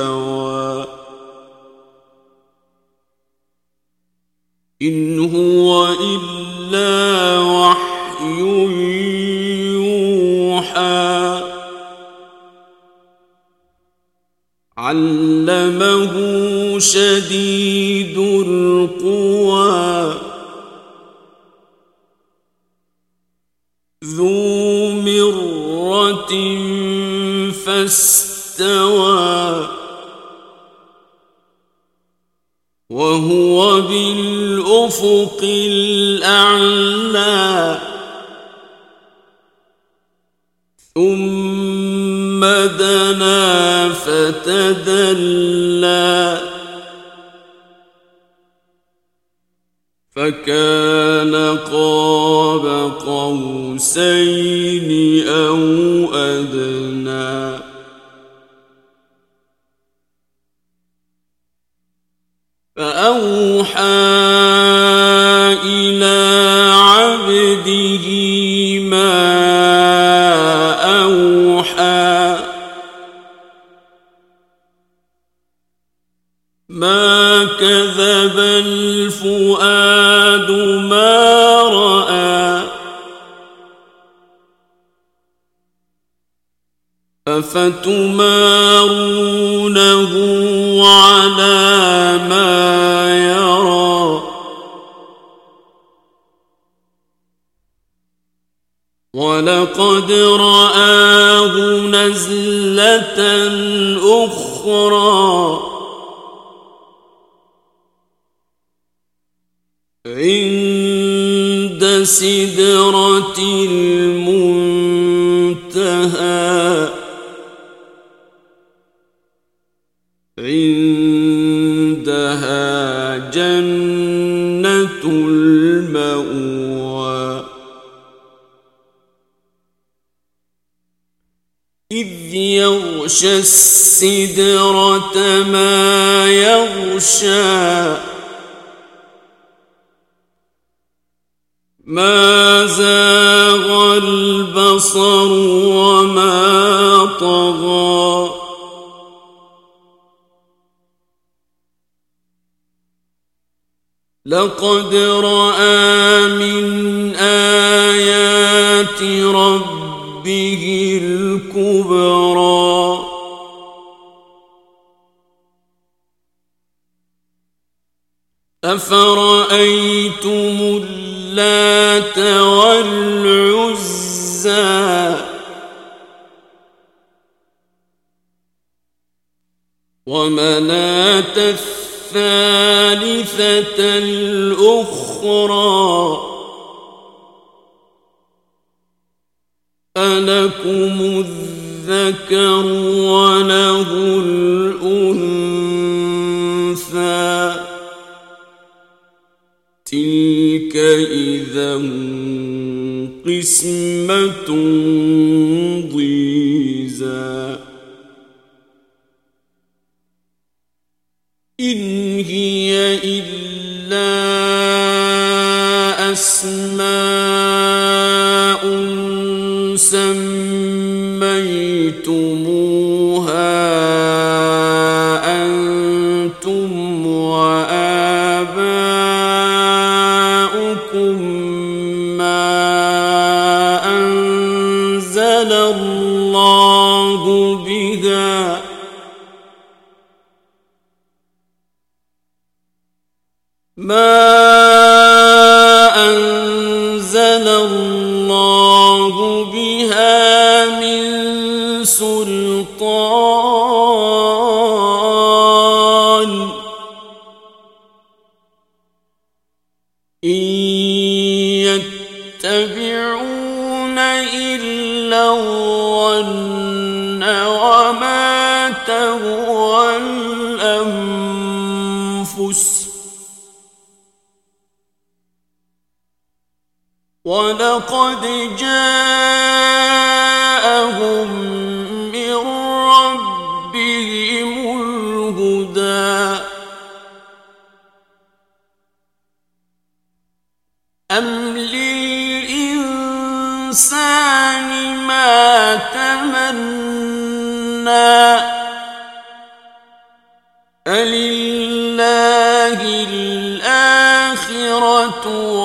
الهوى إن هو إلا وحي يوحى. علمه شديد القوى. ذو مرة فاستوى. وهو بالأفق الأعلى. ثم دنا فتدلى. فكان قاب قوسين أو أدنى. ما كذب الفؤاد ما رأى أفتمارونه على ما يرى ولقد رآه نزلة أخرى عند سدرة المنتهى. عندها جنة المأوى. إذ يغشى السدرة ما يغشى. ما زاغ البصر وما طغى. لقد رأى من آيات ربه أفرأيتم اللات والعزى؟ ومناة الثالثة الأخرى؟ ألكم الذكر وله الأنثى. تلك إذا قسمة ضيزى إن هي إلا أسماء سميتموها بها ما أنزل الله بها من سلطان إن يتبعون إلا الظن وما تهوى الأنفس ولقد جاءهم من ربهم الهدى أم للإنسان ما تمنى الآخرة والأولى